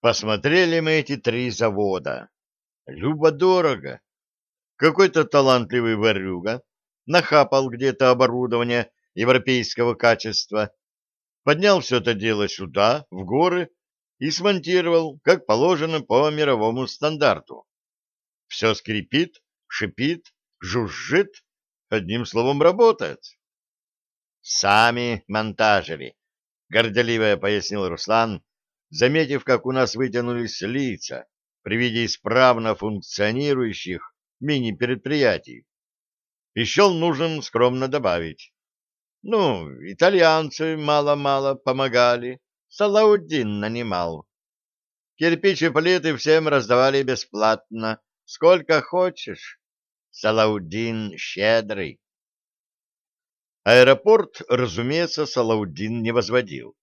Посмотрели мы эти три завода. Любо-дорого. Какой-то талантливый ворюга нахапал где-то оборудование европейского качества, поднял все это дело сюда, в горы, и смонтировал, как положено по мировому стандарту. Все скрипит, шипит, жужжит, одним словом, работает. Сами монтажили, горделиво пояснил Руслан, заметив, как у нас вытянулись лица при виде исправно функционирующих мини-предприятий. Счел нужным скромно добавить. Ну, итальянцы мало-мало помогали, Салаудин нанимал. Кирпич и плиты всем раздавали бесплатно, сколько хочешь. Салаудин щедрый. Аэропорт, разумеется, Салаудин не возводил.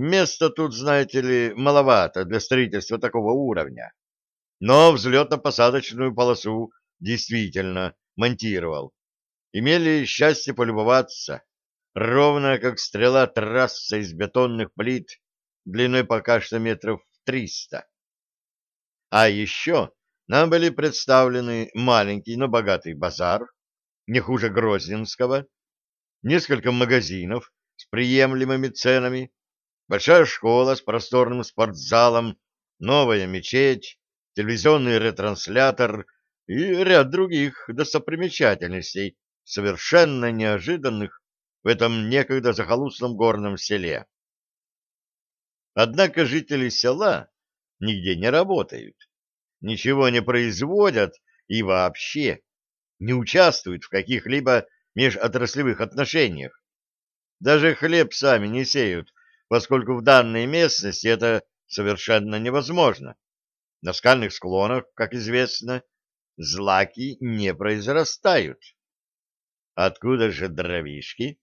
Места тут, знаете ли, маловато для строительства такого уровня. Но взлетно-посадочную полосу действительно монтировал. Имели счастье полюбоваться. Ровно как стрела трасса из бетонных плит, длиной пока что метров триста. А еще нам были представлены маленький, но богатый базар, не хуже Грозненского, несколько магазинов с приемлемыми ценами, большая школа с просторным спортзалом, новая мечеть, телевизионный ретранслятор и ряд других достопримечательностей, совершенно неожиданных в этом некогда захолустном горном селе. Однако жители села нигде не работают, ничего не производят и вообще не участвуют в каких-либо межотраслевых отношениях. Даже хлеб сами не сеют, поскольку в данной местности это совершенно невозможно. На скальных склонах, как известно, злаки не произрастают. Откуда же дровишки?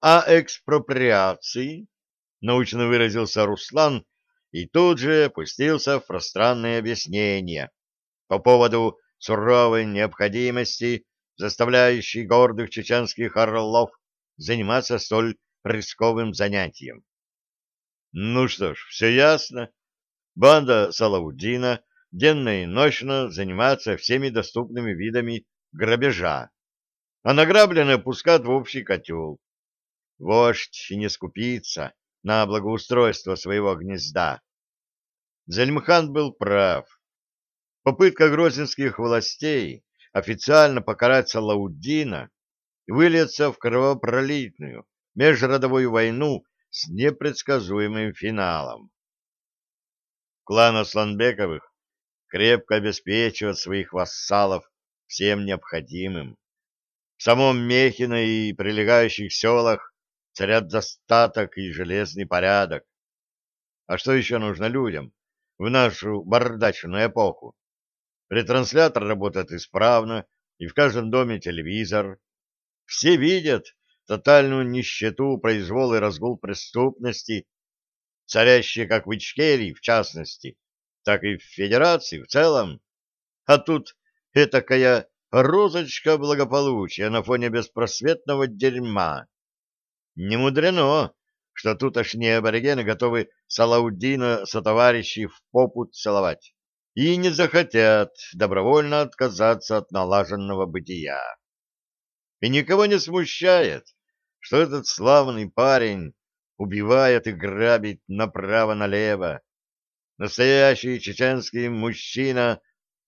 А экспроприации? Научно выразился Руслан и тут же пустился в пространные объяснения по поводу суровой необходимости заставляющий гордых чеченских орлов заниматься столь рисковым занятием. Ну что ж, все ясно. Банда Салаудина денно и ночно занимается всеми доступными видами грабежа, а награбленное пускают в общий котел. Вождь не скупится на благоустройство своего гнезда. Зельмхан был прав. Попытка грозненских властей официально покарать Салауддина выльется в кровопролитную межродовую войну с непредсказуемым финалом. Клан Асланбековых крепко обеспечивает своих вассалов всем необходимым. В самом Мехино и прилегающих селах царят достаток и железный порядок. А что еще нужно людям в нашу бардачную эпоху? Ретранслятор работает исправно, и в каждом доме телевизор. Все видят тотальную нищету, произвол и разгул преступности, царящие как в Ичкерии, в частности, так и в Федерации в целом. А тут этакая розочка благополучия на фоне беспросветного дерьма. Не мудрено, что тутошние аборигены готовы Салаудина сотоварищей в попу целовать и не захотят добровольно отказаться от налаженного бытия. И никого не смущает, что этот славный парень убивает и грабит направо-налево. Настоящий чеченский мужчина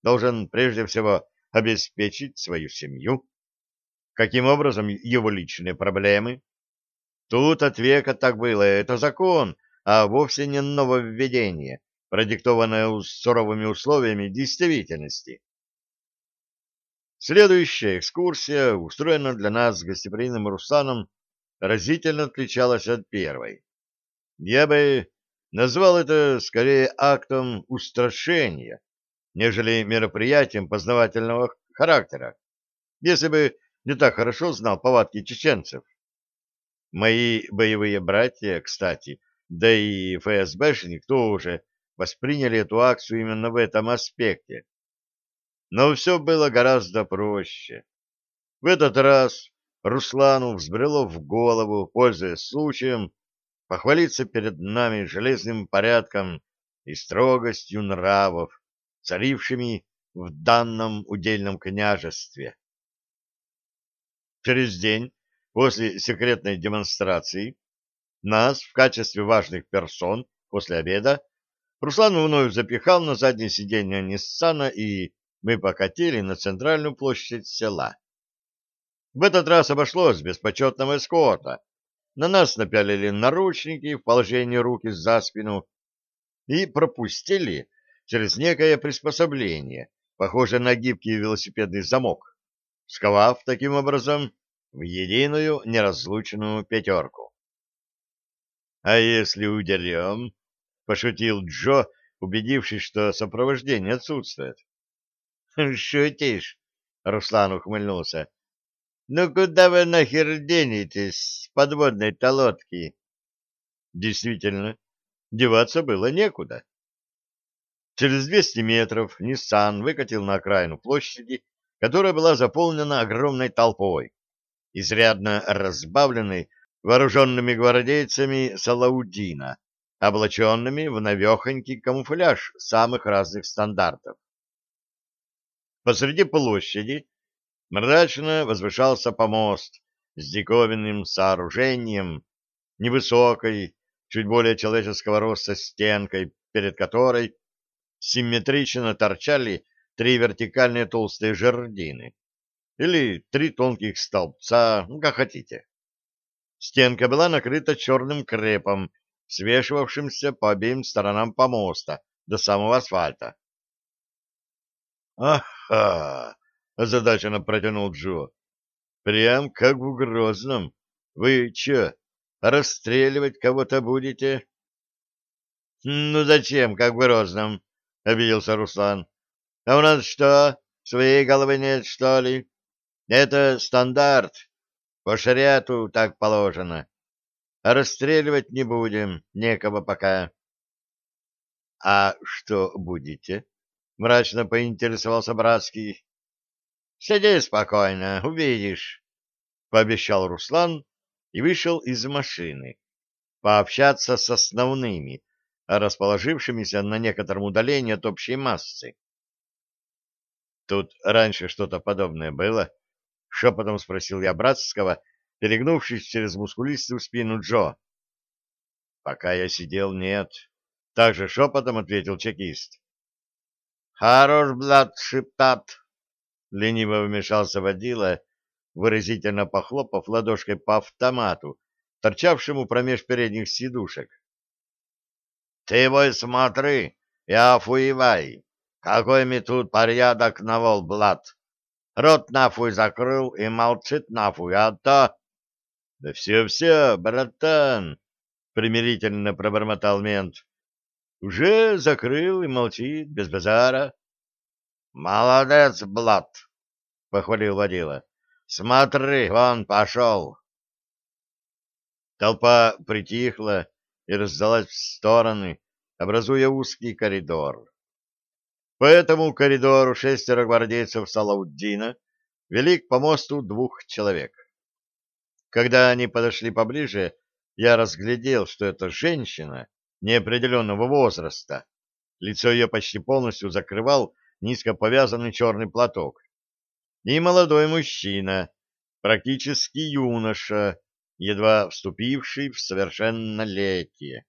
должен прежде всего обеспечить свою семью. Каким образом его личные проблемы? Тут от века так было, это закон, а вовсе не нововведение, продиктованная суровыми условиями действительности. Следующая экскурсия, устроенная для нас гостеприимным Русланом, разительно отличалась от первой. Я бы назвал это скорее актом устрашения, нежели мероприятием познавательного характера, если бы не так хорошо знал повадки чеченцев. Мои боевые братья, кстати, да и ФСБшник тоже восприняли эту акцию именно в этом аспекте. Но все было гораздо проще. В этот раз Руслану взбрело в голову, пользуясь случаем, похвалиться перед нами железным порядком и строгостью нравов, царившими в данном удельном княжестве. Через день после секретной демонстрации нас в качестве важных персон после обеда Руслан вновь запихал на заднее сиденье Ниссана, и мы покатили на центральную площадь села. В этот раз обошлось без почетного эскорта. На нас напялили наручники в положении руки за спину и пропустили через некое приспособление, похожее на гибкий велосипедный замок, сковав таким образом в единую неразлучную пятерку. — А если удерем? — пошутил Джо, убедившись, что сопровождение отсутствует. — Шутишь? — Руслан ухмыльнулся. — Ну куда вы нахер денетесь с подводной-то лодки? Действительно, деваться было некуда. Через 200 метров Ниссан выкатил на окраину площади, которая была заполнена огромной толпой, изрядно разбавленной вооруженными гвардейцами Салаудина, облаченными в навехонький камуфляж самых разных стандартов. Посреди площади мрачно возвышался помост с диковинным сооружением, невысокой, чуть более человеческого роста стенкой, перед которой симметрично торчали три вертикальные толстые жердины или три тонких столбца, ну, как хотите. Стенка была накрыта черным крепом свешивавшимся по обеим сторонам помоста до самого асфальта. «Ага!» — озадаченно протянул Джо. «Прям как в Грозном. Вы че, расстреливать кого-то будете?» «Ну зачем, как в Грозном?» — обиделся Руслан. «А у нас что, своей головы нет, что ли? Это стандарт. По шариату так положено. А расстреливать не будем, некого пока. — А что будете? — мрачно поинтересовался Братский. — Сиди спокойно, увидишь, — пообещал Руслан и вышел из машины пообщаться с основными, расположившимися на некотором удалении от общей массы. «Тут раньше что-то подобное было?» — шепотом спросил я Братского, перегнувшись через мускулистую спину Джо. «Пока я сидел, нет», — также шепотом ответил чекист. «Хорош, блад, шептат!» — лениво вмешался водила, выразительно похлопав ладошкой по автомату, торчавшему промеж передних сидушек. «Ты, бой, смотри и афуевай! Какой ми тут порядок навол, блад! Рот нафуй закрыл и молчит нафуй, а то...» Да все-все, братан, примирительно пробормотал мент. Уже закрыл и молчит, без базара. Молодец, блад, похвалил водила. Смотри, вон пошел. Толпа притихла и раздалась в стороны, образуя узкий коридор. По этому коридору шестеро гвардейцев Салауддина вели к помосту двух человек. Когда они подошли поближе, я разглядел, что это женщина неопределенного возраста. Лицо ее почти полностью закрывал низко повязанный черный платок. И молодой мужчина, практически юноша, едва вступивший в совершеннолетие.